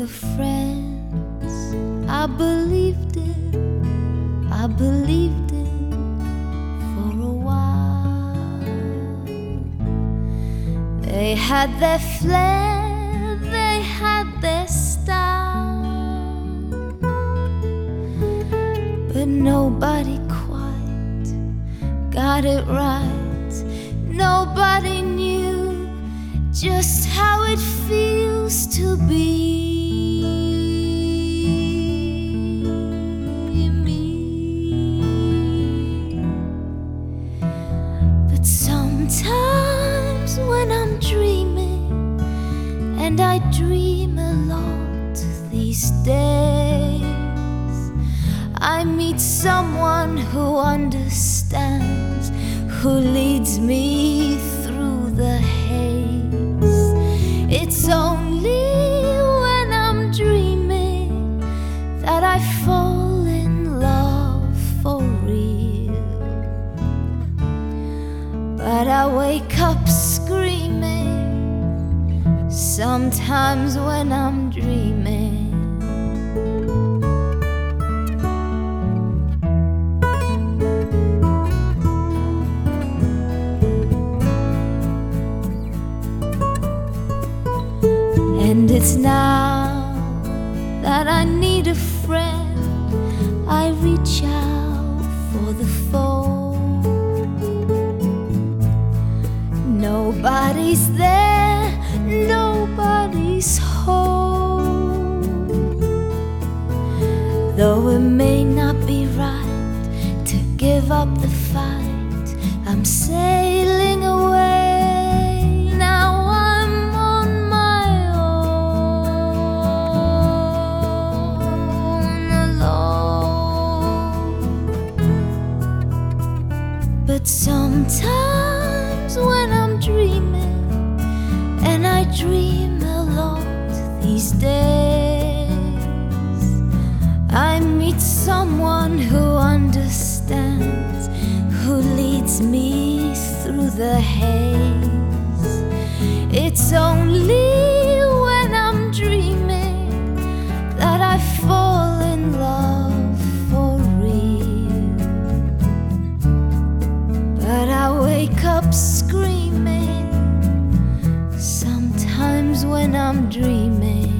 the friends I believed in, I believed in for a while. They had their flair, they had their style, but nobody quite got it right. Nobody knew just how it feels to be dreaming, and I dream a lot these days, I meet someone who understands, who leads me through the haze. It's only when I'm dreaming that I fall But I wake up screaming sometimes when I'm dreaming. And it's now that I need a friend. I reach out Nobody's there, nobody's home. Though it may not be right to give up the fight, I'm sailing away. Now I'm on my own alone. But sometimes when I'm dreaming, I dream a lot these days, I meet someone who understands, who leads me through the haze. It's only when I'm dreaming that I fall in love for real. But I wake up screaming sometimes when I'm dreaming.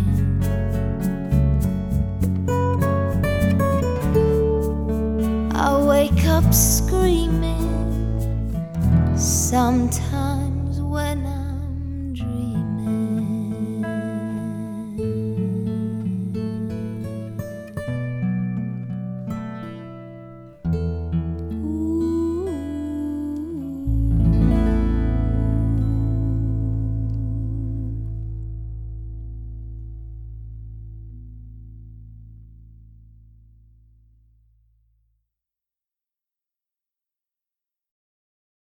I wake up screaming sometimes